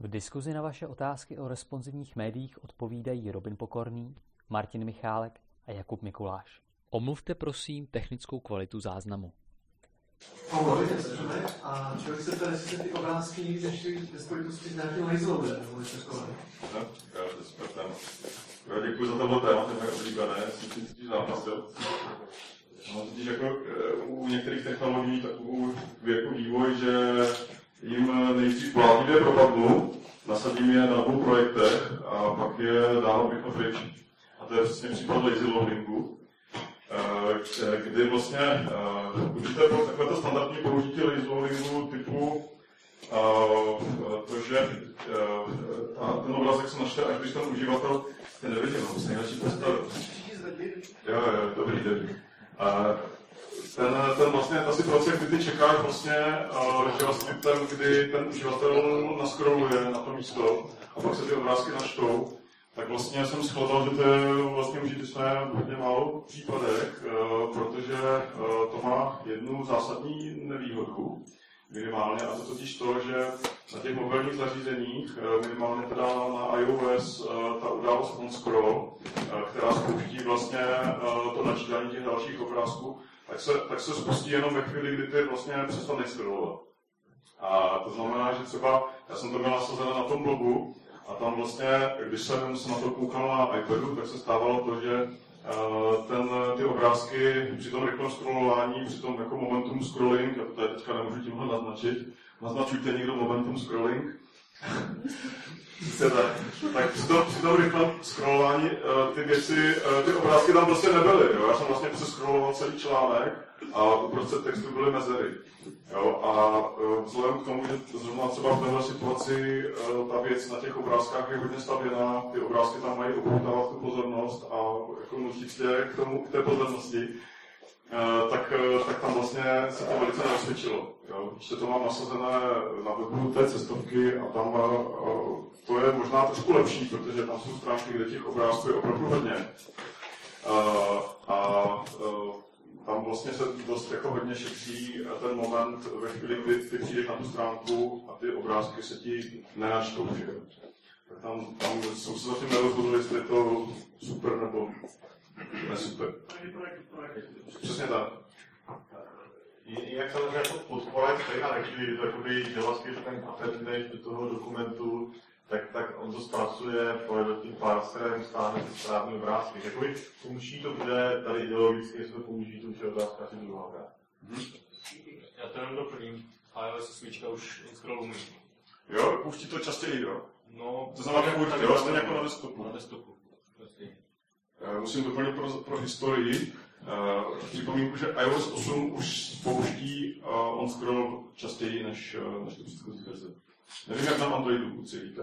V diskuzi na vaše otázky o responsivních médiích odpovídají Robin Pokorný, Martin Michálek a Jakub Mikuláš. Omluvte prosím technickou kvalitu záznamu. Pavlovi, začneme. A člověk se jestli se ty obrázky řešily ve spojitosti s nějakým laserovým nebo. No, já se zeptám. Já děkuji za tohle téma, to je moje oblíbené, jsem si totiž zápasil. No, totiž jako eh, u některých technologií takovou jako vývoj, že jim nejdřív plánivě propadnu, nasadím je na dvou projektech a pak je dáno všechno pryč. A to je přesně případ lazy loadingu, eh, kdy vlastně uh, určité takové standardní použití lazy loadingu typu to, že ten obrázek se načte, až když ten uživatel jste neviděl, no, se nejlepší představit. Jo, jo, dobrý den. Ten, ten vlastně, ta situace, kdy ty čekáš vlastně, vlastně ten, kdy ten uživatel naskroluje na to místo a pak se ty obrázky načtou, tak vlastně jsem shledal, že to je vlastně užitečné v hodně málo případech, protože to má jednu zásadní nevýhodu, minimálně, a to totiž to, že na těch mobilních zařízeních, eh, minimálně teda na iOS, ta událost on scroll, která spouští vlastně to načítání těch dalších obrázků, tak se, tak se spustí jenom ve chvíli, kdy ty vlastně přestaneš scrollovat. A to znamená, že třeba, já jsem to měl nasazené na tom blogu, a tam vlastně, když jsem se na to koukal na iPadu, tak se stávalo to, že ten, ty obrázky při tom rychlém scrollování, při tom jako momentum scrolling, a to tady teďka nemůžu tímhle naznačit, naznačujte někdo momentum scrolling, tak, tak při tom, při tom rychlém scrollování ty věci, ty obrázky tam prostě nebyly. Jo? Já jsem vlastně přescrolloval celý článek a uprostřed textu byly mezery. Jo? A vzhledem k tomu, že zrovna třeba v této situaci ta věc na těch obrázkách je hodně stavěná, ty obrázky tam mají upoutávat tu pozornost a jako nutit tě k, tomu, k té pozornosti, tak, tak tam vlastně se to velice neosvědčilo. Ještě to mám nasazené na webu té cestovky a tam to je možná trošku lepší, protože tam jsou stránky, kde těch obrázků je opravdu hodně. A tam vlastně se dost jako hodně šetří ten moment ve chvíli, kdy ty přijdeš na tu stránku a ty obrázky se ti nenačtou, že Tak tam, tam jsem se zatím nerozhodl, jestli je to super nebo ne super. Přesně tak. Jak samozřejmě jako podpora je stejná, takže když jakoby JavaScript ten appendage do toho dokumentu, tak, tak on to zpracuje, projde tím parserem, stáhne ty správný obrázky. Jakoby funkční to bude tady ideologicky, jestli to použijí tu že otázka si druhá. Mm-hmm. Já to jenom doplním. iOS osmička už installu umí. Jo, pouští to častěji, jo? No, to znamená furt, jo, stejně jako na desktopu. Na desktopu. Musím doplnit pro, pro historii. Uh, připomínku, že iOS 8 už spouští uh, on-scroll častěji než, uh, než to předchozí verze. Nevím, jak na Androidu, kluci, víte?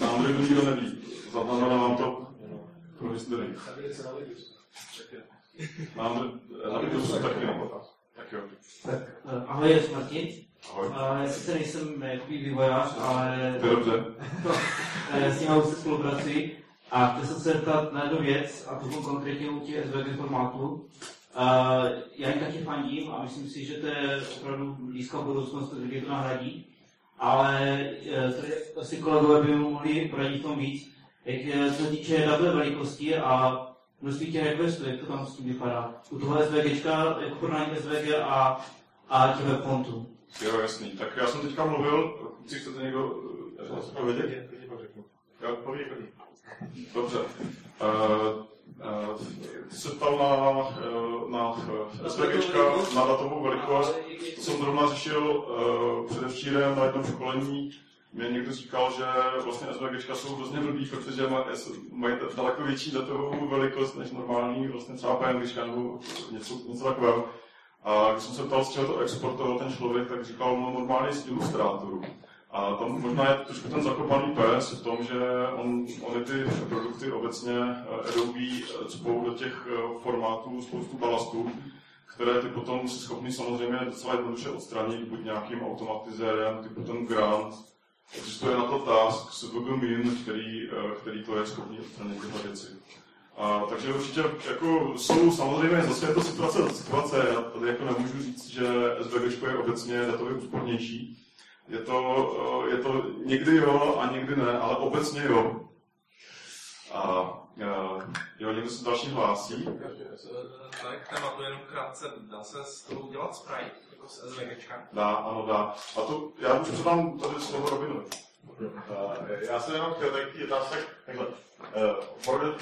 Na Androidu nikdo neví. Zaznamená vám to pro historii. Na Androidu taky na Tak jo. Tak, ahoj, Martin. Ahoj. Já sice nejsem jakoby vývojář, ale... To je dobře. s ním už se spolupracuji. A chtěl jsem se zeptat na jednu věc, a to konkrétně u těch SVG formátů. Uh, já jim taky fandím a myslím si, že to je opravdu blízká budoucnost, kdy to nahradí. Ale uh, asi kolegové by mohli poradit tom víc. Jak se týče datové velikosti a množství těch requestů, jak to tam s tím vypadá. U toho SVGčka, jako porovnání SVG a, a těch webfontů. Jo, jasný. Tak já jsem teďka mluvil, chci chcete někdo něco vědět? Jo, povědět. Dobře. Uh, uh, ty se ptal na, na SVGčka, na datovou velikost. To jsem zrovna řešil uh, předevčírem na jednom školení. Mě někdo říkal, že vlastně SVGčka jsou hrozně blbý, protože mají daleko větší datovou velikost než normální, vlastně třeba PNGčka nebo něco, něco takového. A když jsem se ptal, z čeho to exportoval ten člověk, tak říkal, no normálně z ilustrátorů. A tam možná je trošku ten zakopaný pes v tom, že on, ony ty produkty obecně eh, Adobe eh, cpou do těch eh, formátů spoustu balastů, které ty potom si schopný samozřejmě docela jednoduše odstranit buď nějakým automatizérem, typu ten Grant. Existuje na to task s Min, který, který to je schopný odstranit tyhle věci. A, takže určitě jako jsou samozřejmě zase je to situace od situace. Já tady jako nemůžu říct, že SVG je obecně datově úspornější. Je to, eh, je to někdy jo a někdy ne, ale obecně jo. A jo, někdo se další hlásí. Tak k tématu jenom krátce, dá se z toho udělat sprite, jako z SVGčka? Dá, ano, dá. A to, já už předám tady slovo Robinovi. Já jsem jenom chtěl takový otázek, takhle.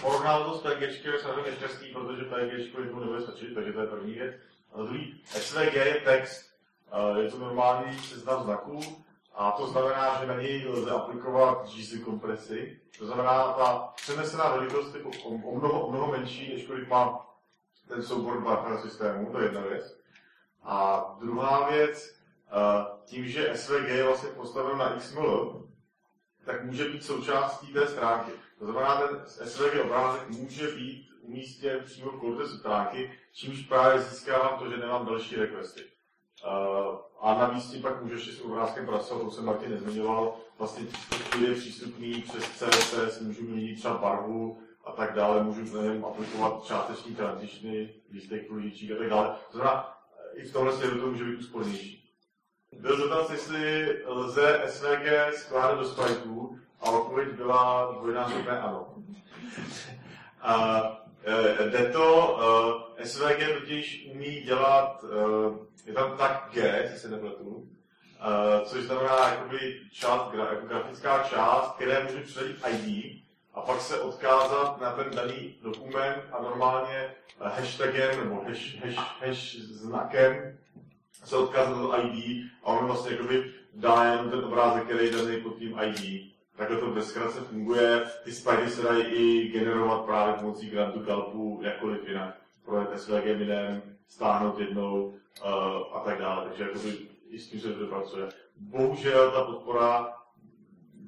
Porovnal to s PGčkem je samozřejmě nešťastný, protože PGčko jednou nebude stačit, takže to je první věc. A druhý, SVG je text, je to normální seznam znaků, a to znamená, že na něj lze aplikovat GC kompresy. To znamená, ta přenesená velikost je o, o, mnoho, o mnoho menší, než kolik má ten soubor barter systému, to je jedna věc. A druhá věc, tím, že SVG je vlastně postaven na XML, tak může být součástí té stránky. To znamená, ten SVG obrázek může být umístěn přímo v kódu stránky, čímž právě získávám to, že nemám další requesty. Uh, a navíc tím pak můžeš s obrázkem pracovat, to jsem Martin nezmiňoval, vlastně je přístupný přes CSS, můžu měnit třeba barvu a tak dále, můžu nevím, aplikovat částeční transitiony, průjíčík a tak dále. To znamená, i v tomhle směru to může být úspornější. Byl dotaz, jestli lze SVG skládat do spriteů a odpověď byla dvojnásobné ano. A, e, jde to, e, SVG totiž umí dělat, e, je tam tak G, jestli se nepletu, Uh, což znamená jakoby část, gra, jako grafická část, které může předat ID a pak se odkázat na ten daný dokument a normálně hashtagem nebo hash, hash, hash znakem se odkázat do ID a on vlastně jakoby dá jenom ten obrázek, který je daný pod tím ID. Takhle to bez zkratce funguje. Ty spidey se dají i generovat právě pomocí grantu kalpu jakkoliv jinak. Projet SVG minem, stáhnout jednou uh, a tak dále. Takže jakoby i s tím se to pracuje. Bohužel ta podpora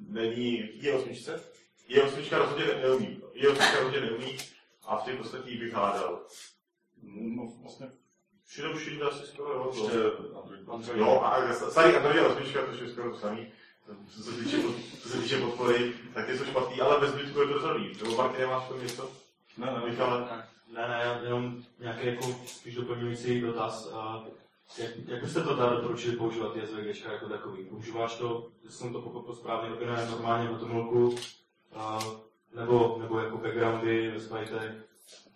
není je osmičce. Je osmička rozhodně neumí. Je osmička rozhodně neumí a v těch ostatních bych hádal. No, vlastně Především asi skoro jo. Jo, a starý Android a osmička, to je skoro to samý. Co se týče, co se týče podpory, tak je to špatný, ale bez zbytku je to rozhodný. Nebo Martin, nemáš v tom něco? Ne, ne, Michale? Ne, ne, jenom nějaký jako spíš doplňující dotaz. A jak, jak jste to teda doporučili používat ty SVG jako takový? Používáš to, jestli jsem to pochopil správně, robené normálně na tomolku, a, nebo, nebo jako backgroundy ve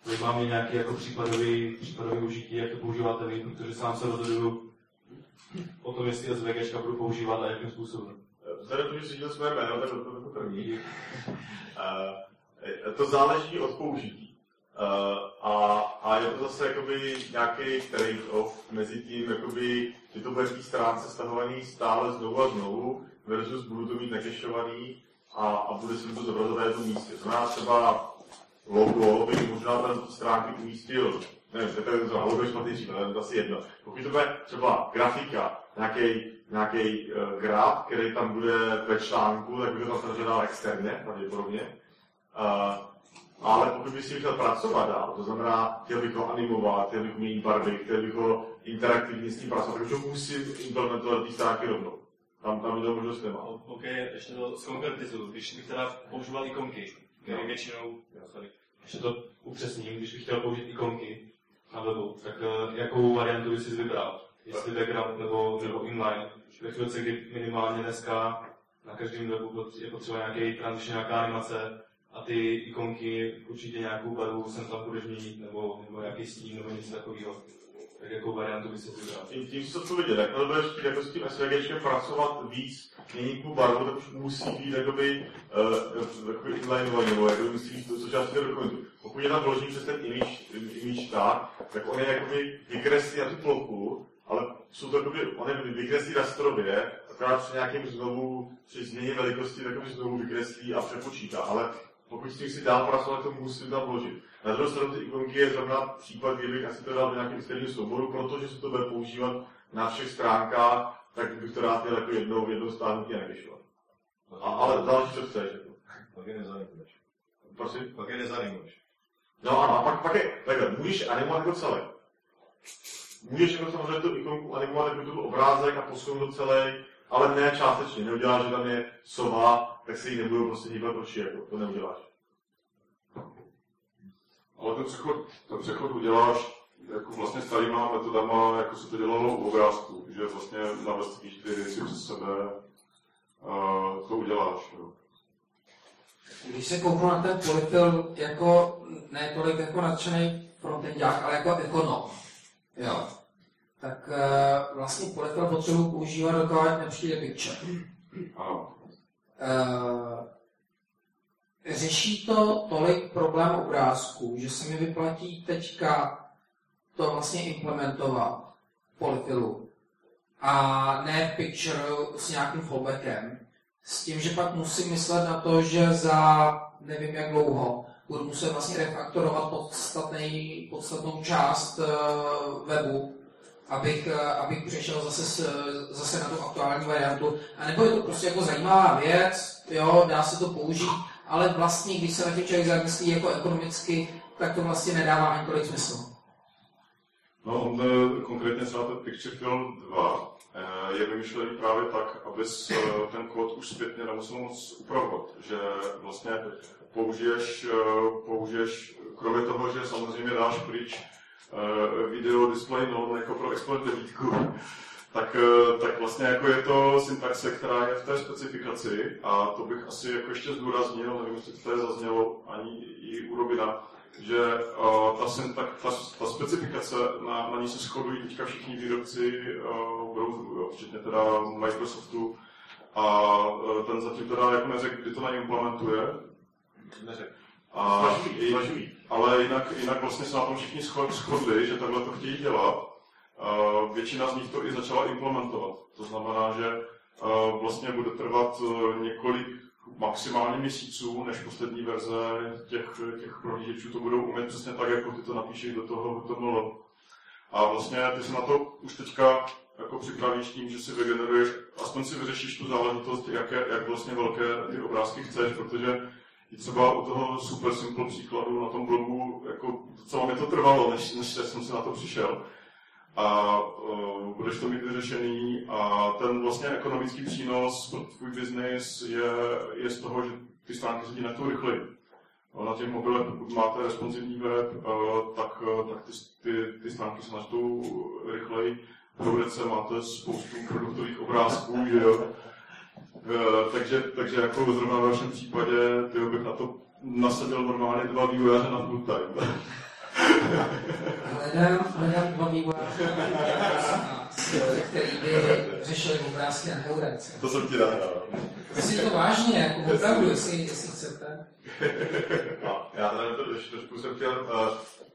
Vy máme nějaký jako případový, případový užití, jak to používáte vy, protože sám se rozhoduju o tom, jestli SVG budu používat a jakým způsobem. Vzhledem k tomu, že jsi své jméno, tak to jako první. Uh, to záleží od použití. A, a je to zase jakoby nějaký trade-off mezi tím, jakoby, že to bude v té stránce stahovaný stále znovu a znovu, versus budu to mít nakešovaný a, a bude se mi to zobrazovat na jednom místě. To znamená třeba logo bych možná tam stránky umístil, nevím, to je to logo je špatný příklad, ale to asi jedno. Pokud to bude třeba grafika, nějaký nějaký uh, graf, který tam bude ve článku, tak to tam samozřejmě dal externě, pravděpodobně. Uh, ale pokud bych si chtěl pracovat dál, to znamená, chtěl bych ho animovat, chtěl bych měnit barvy, chtěl bych ho interaktivně s tím pracovat, takže musím implementovat ty stránky rovnou. Tam, tam to možnost nemá. OK, ještě to zkonkretizuju. Když bych teda používal ikonky, které většinou, sorry, ještě to upřesním, když bych chtěl použít ikonky na webu, tak uh, jakou variantu bys si vybral? Jestli background nebo, nebo inline. Ve chvíli, kdy minimálně dneska na každém webu je potřeba nějaký transition, nějaká animace a ty ikonky určitě nějakou barvu sem tam budeš měnit nebo, nebo nějaký stín nebo něco takového. Tak jakou variantu bys si vybral? Tím, tím co to vidět, jakmile budeš chtít jako s tím SVGčkem pracovat víc, měnit tu barvu, tak už musí být jakoby, uh, jakoby inlineovaný, nebo jakoby musí být to součástí toho dokumentu. Pokud je tam vloží přes ten image, image tag, tak on je jakoby vykreslí na tu plochu, ale jsou to jakoby, on je vykreslí rastrově, akorát při nějakém znovu, při změně velikosti, takový znovu vykreslí a přepočítá, ale pokud si dál pracovat, to musím tam vložit. Na druhou stranu ty ikonky je zrovna případ, kdy bych asi to dal do nějakého externího souboru, protože se to bude používat na všech stránkách, tak bych to rád měl jako jednou, jednou stáhnutí nekešovat. A, ale další, co chceš. Jako. Pak je nezanimuješ. Prosím? Pak je nezanimuješ. No ano, a pak, pak je, takhle, můžeš animovat jako celé. Můžeš jako samozřejmě tu ikonku animovat jako tu obrázek a posunout celý, ale ne částečně. Neuděláš, že tam je sova, tak se jí nebudou prostě hýbat oči, jako to neuděláš. Ale ten přechod, ten přechod uděláš jako vlastně starýma metodama, jako se to dělalo u obrázku, že vlastně navrstvíš ty věci přes sebe, uh, to uděláš. Jo. Když se kouknu na ten polyfil jako, ne tolik jako nadšený frontendák, ale jako ekonom, jo, tak uh, vlastně polyfil potřebuji používat, dokud nepřijde picture. Ano. Uh, řeší to tolik problém obrázků, že se mi vyplatí teďka to vlastně implementovat v polyfilu a ne v picture s nějakým fallbackem, s tím, že pak musím myslet na to, že za nevím jak dlouho budu muset vlastně refaktorovat podstatný, podstatnou část uh, webu, abych, uh, abych přešel zase, zase na tu aktuální variantu. A nebo je to prostě jako zajímavá věc, jo, dá se to použít, ale vlastně, když se na tím člověk zamyslí jako ekonomicky, tak to vlastně nedává ani tolik smysl. No, on eh, konkrétně třeba ten Picture Film 2 eh, je vymyšlený právě tak, abys eh, ten kód už zpětně nemusel moc upravovat. Že vlastně použiješ, použiješ kromě toho, že samozřejmě dáš pryč video display no, jako pro Exploit 9, tak, tak vlastně jako je to syntaxe, která je v té specifikaci a to bych asi jako ještě zdůraznil, nevím, jestli to tady zaznělo ani i u Robina, že uh, ta, syntak, ta, ta specifikace, na, na ní se shodují teďka všichni výrobci uh, browserů, včetně teda Microsoftu, a uh, ten zatím teda jako neřekl, kdy to neimplementuje. Neřekl. A, i, ale jinak, jinak vlastně se na tom všichni shodli, že takhle to chtějí dělat. Většina z nich to i začala implementovat. To znamená, že vlastně bude trvat uh, několik maximálně měsíců, než poslední verze těch, těch prohlížečů to budou umět přesně tak, jako ty to napíšeš do toho HTML. A vlastně ty se na to už teďka jako připravíš tím, že si vygeneruješ, aspoň si vyřešíš tu záležitost, jak, jak vlastně velké ty obrázky chceš, protože i třeba u toho super simple příkladu na tom blogu, jako docela mi to trvalo, než, než jsem si na to přišel a uh, budeš to mít vyřešený a ten vlastně ekonomický přínos pro tvůj biznis je, je z toho, že ty stránky se ti na to rychleji. Na těch mobilech, pokud máte responsivní web, uh, tak, uh, tak ty, ty, ty stránky se načtou rychleji. V se máte spoustu produktových obrázků, že jo. Uh, takže, takže jako zrovna v vašem případě, ty bych na to nasadil normálně dva vývojáře na full time. hledám, hledám dva vývojáře, který by řešili obrázky na neurence. To jsem ti rád. Myslím to vážně, jako opravdu, jestli, jestli chcete. No, já tady to trošku jsem chtěl, uh,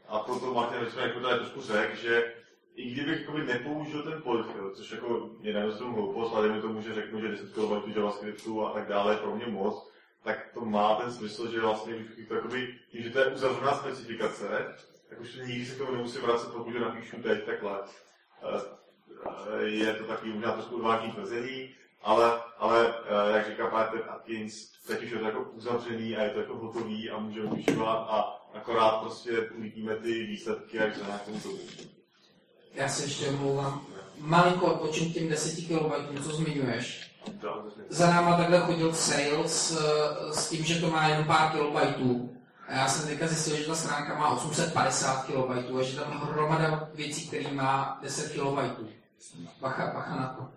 a to, to Martin Richman jako tady trošku řekl, že i kdybych jakoby, nepoužil ten polyfill, což jako je na jednu hloupost, ale mi tomu, že řeknu, že 10 kB JavaScriptu a tak dále je pro mě moc, tak to má ten smysl, že vlastně, to, jakoby, tím, že to je uzavřená specifikace, tak už nikdy se k tomu nemusím vracet, pokud to napíšu teď takhle. Eh, je to takový možná trošku odvážný tvrzení, ale, ale eh, jak říká Peter Atkins, teď už je to jako uzavřený a je to jako hotový a můžeme využívat a akorát prostě uvidíme ty výsledky, jak za nějakou dobu. Já se ještě omlouvám. Malinko odpočím tím 10 kB, co zmiňuješ. Za náma takhle chodil sales s tím, že to má jen pár kilobajtů a já jsem teďka zjistil, že ta stránka má 850 KB a že tam hromada věcí, který má 10 KB. Bacha, bacha na to.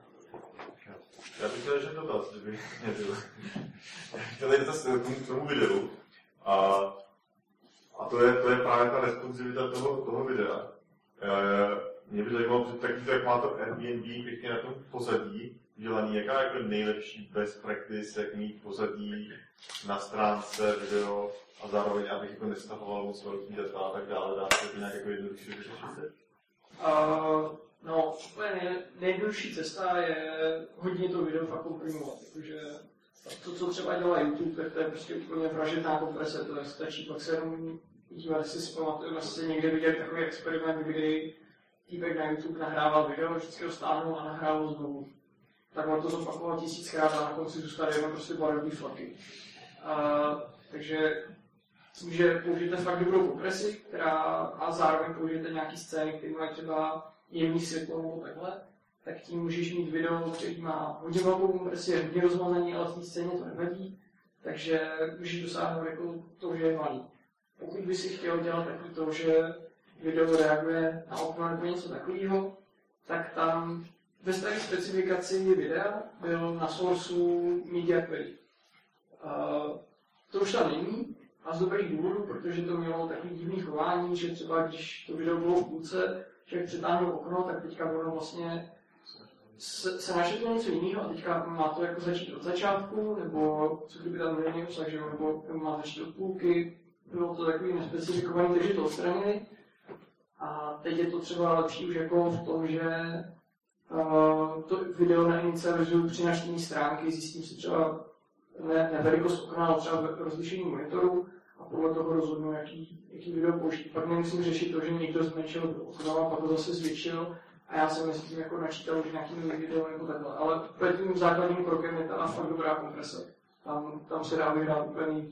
Já bych chtěl ještě dotaz, kdyby mě byl. chtěl jít zase k tomu videu. A, a to, je, to je právě ta responsivita toho, toho videa. E, mě by zajímalo, tak, jak má to Airbnb pěkně na tom pozadí, dělaný, jaká je jako nejlepší best practice, jak mít pozadí na stránce video, a zároveň abych jako nestahoval moc velký data a tak dále, dá se to nějak jako jednodušší vyřešit? Uh, no, úplně nejjednodušší cesta je hodně to video fakt komprimovat, jakože to, co třeba dělá YouTube, tak to je prostě úplně vražedná komprese, to stačí pak se jenom dívat, jestli si pamatuju, že jste někde viděli takový experiment, kdy týpek na YouTube nahrával video, vždycky ho stáhnul a nahrával znovu. Tak on to zopakoval tisíckrát a na konci zůstaly jenom prostě barevné flaky. Uh, takže tím, že použijete fakt dobrou kompresi, která a zároveň použijete nějaký scény, které mají třeba jemný světlo nebo takhle, tak tím můžeš mít video, který má hodně velkou kompresi, je hodně rozmazaný, ale v té scéně to nevadí, takže můžeš dosáhnout jako to, že je malý. pokud by si chtěl dělat takový to, že video reaguje na okno nebo něco takového, tak tam ve staré specifikaci videa byl na sourceu media query. Uh, to už tam není, a z dobrých důvodů, protože to mělo takový divný chování, že třeba když to video bylo v půlce, člověk přetáhnul okno, tak teďka ono vlastně se, se našetlo něco jiného a teďka má to jako začít od začátku, nebo co kdyby tam není obsah, že nebo má začít od půlky, bylo to takový nespecifikovaný, takže to odstranili. A teď je to třeba lepší už jako v tom, že uh, to video neinicializuju při naštění stránky, zjistím si třeba ne, ne velikost okna, ale třeba rozlišení monitoru a podle toho rozhodnu, jaký, jaký video použít. Pak nemusím řešit to, že někdo zmenšil okno a pak ho zase zvětšil a já jsem mezi tím jako načítal už nějaký nový video nebo takhle. Ale tím základním krokem je ta fakt dobrá komprese. Tam, tam se dá vyhrát úplně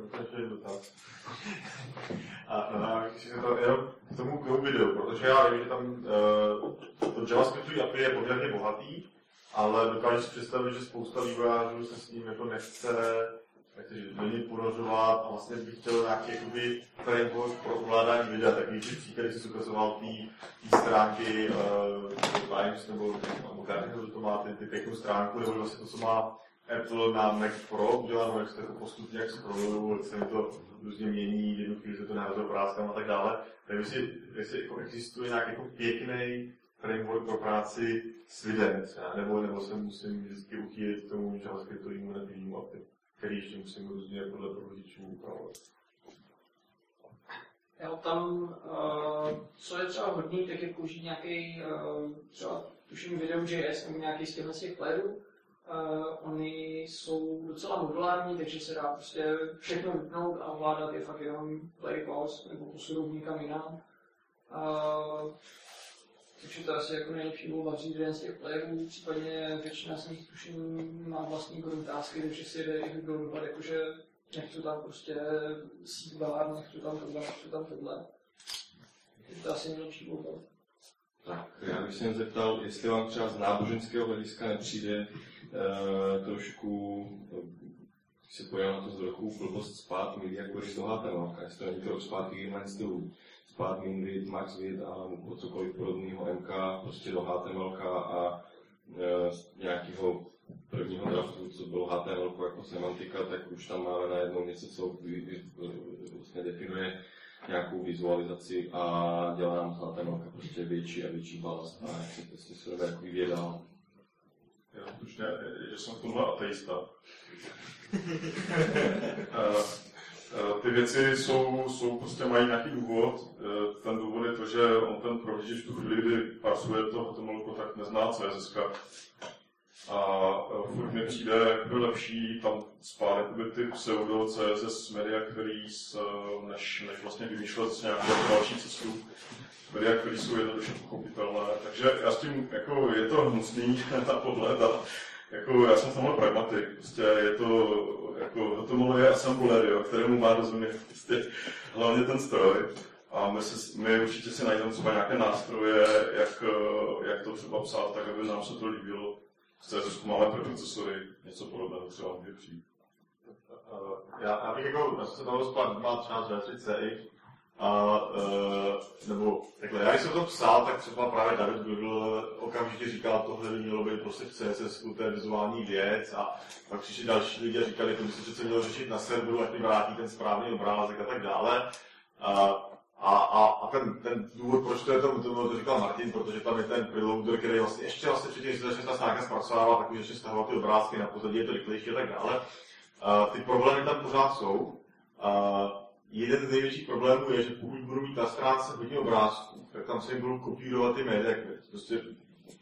nejvíc. Jakože. A, a když se to jenom k tomu, k videu, protože já vím, že tam uh, to JavaScriptový API je poměrně bohatý, ale dokážu si představit, že spousta vývojářů se s ním jako nechce takže do něj ponořovat a vlastně bych chtěl nějaký jakoby framework pro ovládání videa, takový ty příklady, si ukazoval té stránky uh, Times nebo nebo že to má ty, ty pěknou stránku, nebo vlastně to, co má Apple na Mac Pro uděláno, jak se to postupně jak scrolluju, jak se mi to různě mění, jednu chvíli se to nahrazuje obrázkám a tak dále. Tak jestli, jestli jako existuje nějaký jako pěkný framework pro práci s videem třeba, nebo, nebo se musím vždycky uchýlit k tomu JavaScriptovému nativnímu API, který ještě musím různě podle prohlížečů upravovat. Jo, tam, uh, co je třeba hodný, tak je použít nějaký, uh, třeba tuším JS nebo nějaký z těchto těch playerů. Uh, oni jsou docela modulární, takže se dá prostě všechno vypnout a ovládat je fakt jenom play pause nebo posunout někam jinam. Uh, takže to asi jako nejlepší volba vzít jeden z těch playerů, případně většina z nich tuším má vlastní komentázky, takže si jde i dodat, jakože nechci tam prostě síť bar, nechci tam tohle, nechci tam tohle. Je to asi nejlepší volba. Tak, já bych se jen zeptal, jestli vám třeba z náboženského hlediska nepřijde e, trošku, když se pojďme na to z roku, blbost spát mít jako HTML, jestli to není krok zpátky Gimline stylu Spark Minvid, Maxvid a cokoliv podobného MK prostě do HTML a e, nějakého prvního draftu, co bylo HTML jako semantika, tak už tam máme najednou něco, co vlastně definuje nějakou vizualizaci a dělá nám HTML prostě větší a větší balast a jak se prostě se jako vědá. Já skutečně, že jsem v tomhle ateista. Eh, ty věci jsou, jsou prostě mají nějaký důvod. Eh, ten důvod je to, že on ten prohlížeč v tu chvíli, kdy parsuje to HTML, tak nezná CSS. A furt mi přijde jako lepší tam spát jakoby ty pseudo CSS media queries, než, než vlastně vymýšlet nějakou další cestu. Media queries jsou jednoduše pochopitelné. Takže já s tím, jako je to hnusný na pohled a jako, já jsem samozřejmě pragmatik, prostě je to, jako, to je assembler, jo, kterému má rozumět prostě hlavně ten stroj. A my, se, my určitě si najdeme třeba nějaké nástroje, jak, jak to třeba psát, tak aby nám se to líbilo. V CSS máme preprocesory, něco podobného třeba může přijít. Já, já bych jako, já jsem se dalo spát, má 13 V3 a, e, nebo takhle, já když jsem to psal, tak třeba právě David Google okamžitě říkal, tohle by mělo být prostě v CSS, to je vizuální věc a pak přišli další lidi a říkali, to by se přece mělo řešit na serveru, ať mi vrátí ten správný obrázek a tak dále. A, a, a, a ten, ten důvod, proč to je to, to, to říkal Martin, protože tam je ten preloader, který vlastně ještě vlastně předtím, než se začne ta stránka zpracovává, tak už ještě stahovat ty obrázky na pozadí, je to rychlejší a tak dále. A, ty problémy tam pořád jsou. A, jeden z největších problémů je, že pokud budu mít na stránce hodně obrázků, tak tam si budu kopírovat ty média Prostě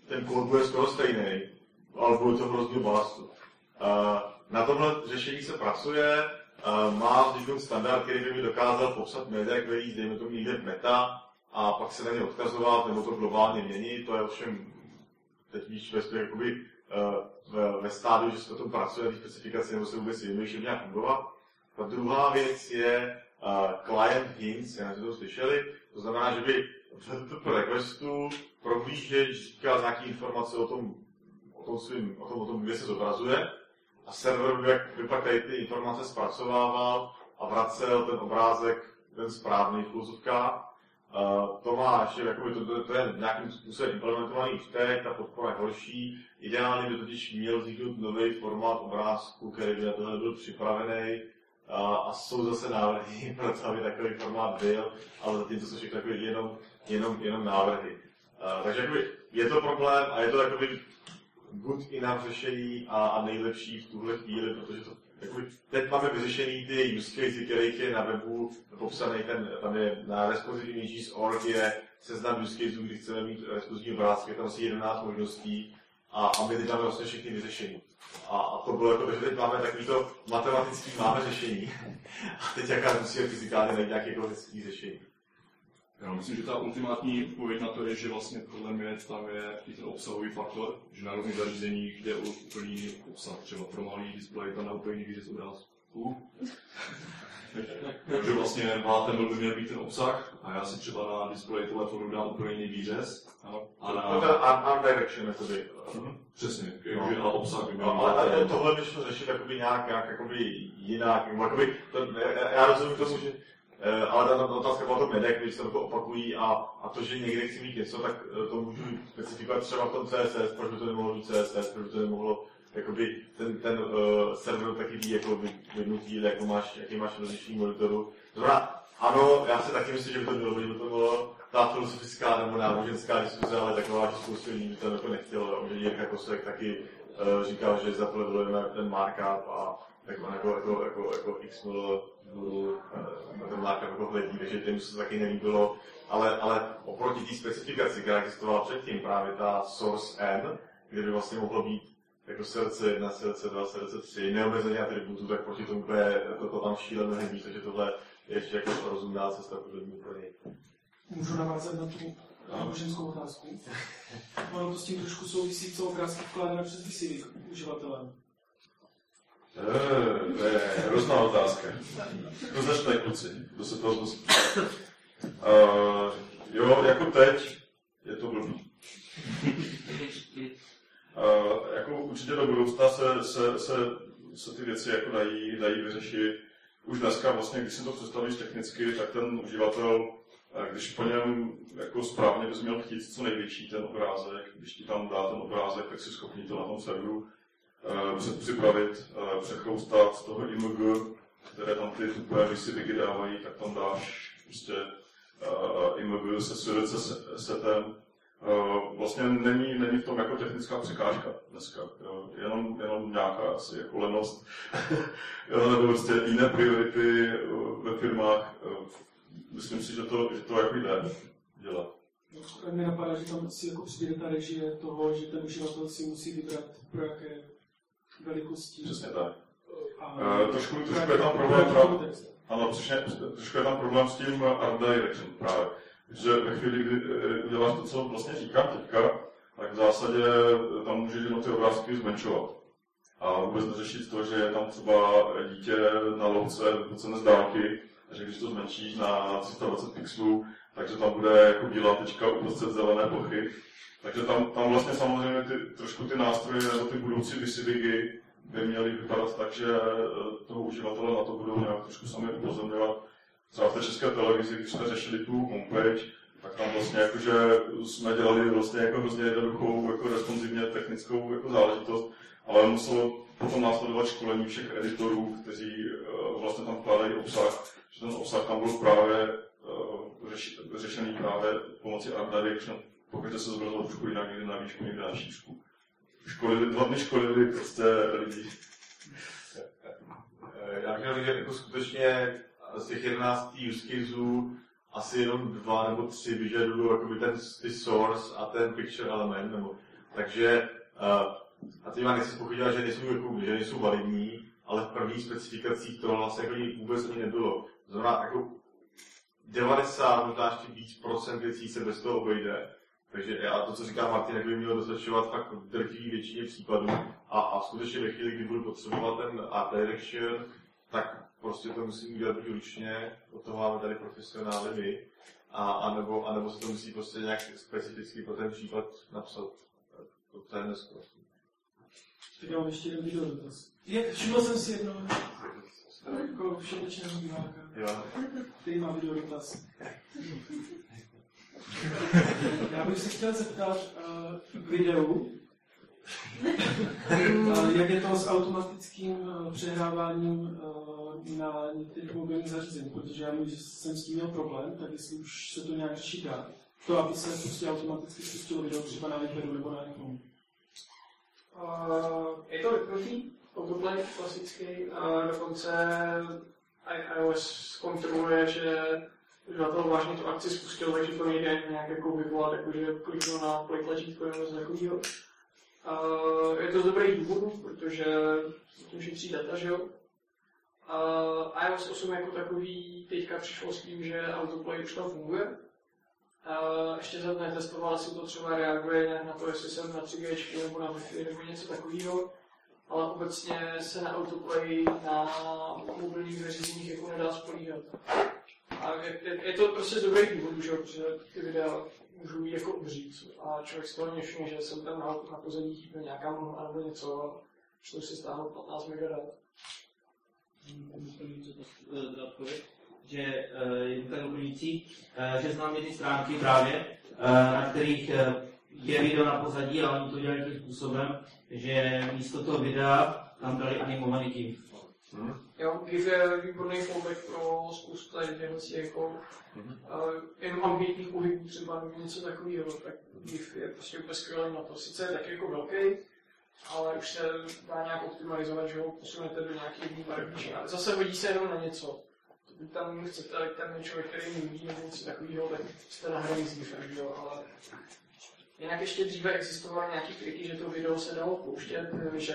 ten kód bude skoro stejný, ale bude to hrozně balastu. Na tomhle řešení se pracuje, má vzniknout standard, který by mi dokázal popsat média queries, dejme tomu někde meta, a pak se na ně odkazovat, nebo to globálně měnit. To je ovšem teď víš ve, jakoby, ve, ve stádiu, že se to tom pracuje, ty specifikace, nebo se vůbec jim nějak fungovat. Ta druhá věc je uh, client hints, já to slyšeli, to znamená, že by v HTTP requestu prohlížeč říkal nějaké informace o tom, o tom, svým, o tom, o tom, kde se zobrazuje a server by, by pak tady ty informace zpracovával a vracel ten obrázek, ten správný v. Uh, to má ještě, jakoby to, to, to, je nějakým způsobem implementovaný už teď, ta podpora je horší. Ideálně by totiž měl vzniknout nový formát obrázku, který by na tohle byl připravený. Uh, a jsou zase návrhy pro to, aby takový formát byl, ale zatím to jsou všechno takový jenom, jenom, jenom návrhy. Uh, takže jakoby, je to problém a je to takový good enough řešení a, a nejlepší v tuhle chvíli, protože to jakoby, teď máme vyřešený ty use case, kterých je na webu popsaný, ten, tam je na responsive.org je seznam use caseů, kdy chceme mít responsivní obrázky, je tam asi 11 možností a, a my teď máme vlastně všechny vyřešení. A, a to bylo jako že teď máme takovýto matematický máme řešení. A teď jaká musíme fyzikálně najít nějaké jako hezký řešení. Já myslím, že ta ultimátní odpověď na to je, že vlastně problém je, tam je i ten obsahový faktor, že na různých zařízeních jde o úplný obsah, třeba pro malý displej, tam na úplný výřez obrázku. Takže vlastně HTML by měl být ten obsah a já si třeba na displeji telefonu dám úplně jiný výřez. A na... To ten art direction metody. Mhm, přesně, no. na obsah by měl no, ale, ale tohle by šlo řešit jakoby nějak, nějak jakoby jinak. Jakoby, to, já rozumím tomu, že ale ta, ta otázka byla to medek, když se to opakují a, a to, že někde chci mít něco, tak eh, to můžu specifikovat třeba v tom CSS, proč by to nemohlo být CSS, proč by to nemohlo, jakoby ten, ten uh, server taky ví, jako vynutí, jako máš, jaký máš rozlišení monitoru. Znamená, ano, já si taky myslím, že by to bylo, že by to bylo ta filozofická nebo náboženská diskuze, ale taková, že spoustu lidí by to jako nechtělo, že Jirka Kosek taky uh, říkal, že zaplevelujeme ten markup a jako, jako, jako, jako, jako XML budu na ten markup jako hledí, takže těm se taky nelíbilo. Ale, ale oproti té specifikaci, která existovala předtím, právě ta source n, kde by vlastně mohlo být jako srdce 1, srdce 2, srdce 3, neomezeně atributů, tak proti tomu úplně to, to tam šíle mnohem víc, takže tohle je ještě jako rozumná cesta pro lidí pro něj. Můžu navázat na tu náboženskou otázku? Ono to s tím trošku souvisí, co obrázky vkládáme přes vysílí uživatelem. To je hrozná otázka. To začne kluci, kdo se toho. Uh, jo, jako teď je to blbý. Uh, jako určitě do budoucna se, se, se, se ty věci jako dají, dají vyřešit. Už dneska vlastně, když si to představíš technicky, tak ten uživatel, když po něm jako správně bys měl chtít co největší ten obrázek, když ti tam dá ten obrázek, tak si schopný to na tom serveru uh, připravit, uh, přechoustat z toho img, které tam ty tupé rysy vydávají, tak tam dáš prostě uh, img se SRC setem. Vlastně není, není v tom jako technická překážka dneska. Jenom, jenom nějaká asi jako lenost, nebo prostě jiné priority ve firmách. Myslím si, že to, že to jako jde dělat. Mě napadá, že tam si jako přijde ta režie toho, že ten uživatel si musí vybrat, pro jaké velikostí. Přesně tak. A, uh, trošku, trošku je tam problém, ano, přesně, trošku je tam problém s tím art direction právě. Že ve chvíli, kdy eh, děláš to, co vlastně říkám teďka, tak v zásadě eh, tam můžeš jenom ty obrázky zmenšovat. A vůbec neřešit to, že je tam třeba dítě na louce vyfocené z dálky, a že když to zmenšíš na 320 pixelů, takže tam bude jako bílá tečka uprostřed zelené plochy, takže tam, tam vlastně samozřejmě ty, trošku ty nástroje nebo ty budoucí visibigy by měly vypadat tak, že eh, toho uživatele na to budou nějak trošku sami upozorňovat. Třeba v té české televizi, když jsme řešili tu homepage, tak tam vlastně jakože jsme dělali vlastně jako hrozně jednoduchou, jako responsivně technickou jako záležitost, ale muselo potom následovat školení všech editorů, kteří uh, vlastně tam vkládají obsah, že ten obsah tam byl právě uh, řeš, řešený právě pomocí art direction pokud se zvrhlo trošku jinak, někde na výšku, někde na šířku. Školili, dva dny školili prostě lidi. Já bych říct, že jako skutečně z těch 11 use caseů asi jenom dva nebo tři vyžadují jakoby ten ty source a ten picture element, nebo, takže uh, a ty má nechci spochybňovat, že nejsou, jako, že nejsou validní, ale v prvních specifikacích to vlastně jako vůbec ani nebylo. Znamená, jako 90, možná ještě víc procent věcí se bez toho obejde. Takže a to, co říká Martin, by mělo dostačovat fakt v drtivé většině případů. A, a skutečně ve chvíli, kdy budu potřebovat ten art direction, tak prostě to musím udělat ručně, od toho máme tady profesionály my, a, a, nebo, a nebo se to musí prostě nějak specificky pro ten případ napsat. To, to je dneska. Tak já mám ještě jeden video dotaz. Je, všiml jsem si jednoho jako všeobecného diváka, Jo. který má video dotaz. Já bych se chtěl zeptat uh, k videu, uh, jak je to s automatickým uh, přehráváním uh, na některých mobilních zařízení, protože já vím, že jsem s tím měl problém, tak jestli už se to nějak řešit dá. To, aby se prostě automaticky spustilo video třeba na iPadu nebo na iPhone. Uh, je to vypnutý, autoplay klasický, a dokonce iOS kontroluje, že uživatel vážně tu akci spustil, takže to nejde nějak jako vyvolat, jakože kliknu na play tlačítko nebo něco takového. Uh, je to z dobrých důvodů, protože tím šetří data, že jo. Uh, iOS 8 jako takový teďka přišlo s tím, že autoplay už tam funguje. Uh, ještě jsem netestoval, jestli to třeba reaguje na to, jestli jsem na 3G nebo na Wi-Fi nebo něco takového. Ale obecně se na autoplay na mobilních zařízeních jako nedá spolíhat. A je, je, je to prostě z dobrých důvodů, že, ty videa můžou být jako obřít. A člověk z toho nevšimne, že jsem tam na, na pozadí chyběl nějaká mlha nebo něco a šlo si stáhnout 15 megadat. odpověď, že eh, je tak doplňující, eh, že znám jedny stránky právě, eh, na kterých je video na pozadí a oni to dělají tím způsobem, že místo toho videa tam dali animovaný tím. Jo, GIF je výborný fallback pro spoustu tady těchto jako uh, jenom ambientních pohybů třeba nebo něco takového, tak GIF je prostě úplně skvělý na to. Sice je taky jako velký, ale už se dá nějak optimalizovat, že ho posunete do nějaký jiný barevnější. Ale zase hodí se jenom na něco. Tam chcete, je člověk, který mluví nebo něco takového, tak jste GIFem, že jo, ale Jinak ještě dříve existovaly nějaké triky, že to video se dalo pouštět, že,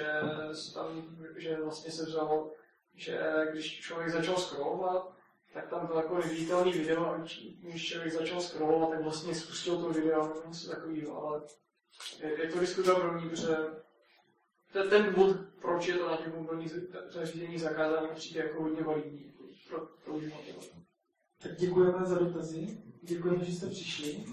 tam, že vlastně se vzalo, že když člověk začal scrollovat, tak tam bylo jako neviditelný video a když, člověk začal scrollovat, tak vlastně spustil to video nebo něco takového, ale je, je to diskutabilní, protože ten, ten důvod, proč je to na těch mobilních zařízení zakázané, přijde jako hodně validní pro, pro. Tak děkujeme za dotazy, děkujeme, že jste přišli.